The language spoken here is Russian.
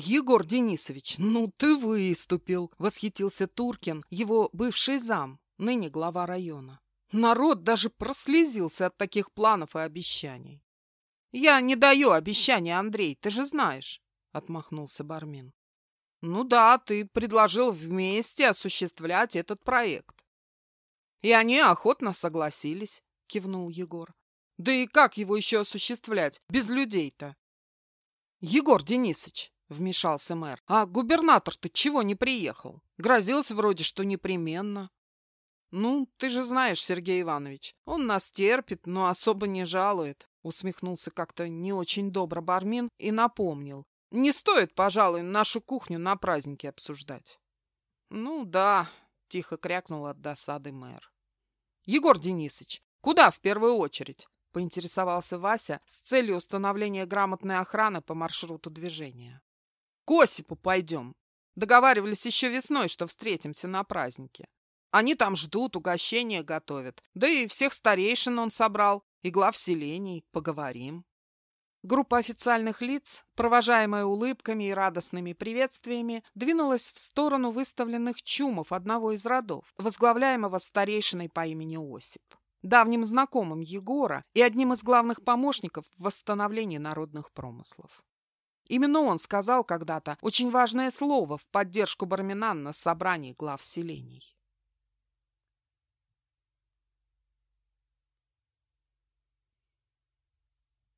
Егор Денисович, ну ты выступил, восхитился Туркин, его бывший зам, ныне глава района. Народ даже прослезился от таких планов и обещаний. Я не даю обещаний, Андрей, ты же знаешь, отмахнулся Бармин. Ну да, ты предложил вместе осуществлять этот проект. И они охотно согласились, кивнул Егор. Да и как его еще осуществлять без людей-то? Егор Денисович, вмешался мэр, а губернатор-то чего не приехал? Грозился вроде, что непременно. Ну, ты же знаешь, Сергей Иванович, он нас терпит, но особо не жалует. Усмехнулся как-то не очень добро Бармин и напомнил. Не стоит, пожалуй, нашу кухню на празднике обсуждать. Ну да, тихо крякнул от досады мэр. Егор Денисович, куда в первую очередь? Поинтересовался Вася с целью установления грамотной охраны по маршруту движения. К Осипу пойдем. Договаривались еще весной, что встретимся на празднике. Они там ждут, угощения готовят. Да и всех старейшин он собрал, и глав селений. Поговорим. Группа официальных лиц, провожаемая улыбками и радостными приветствиями, двинулась в сторону выставленных чумов одного из родов, возглавляемого старейшиной по имени Осип, давним знакомым Егора и одним из главных помощников в восстановлении народных промыслов. Именно он сказал когда-то очень важное слово в поддержку Барминан на собрании глав селений.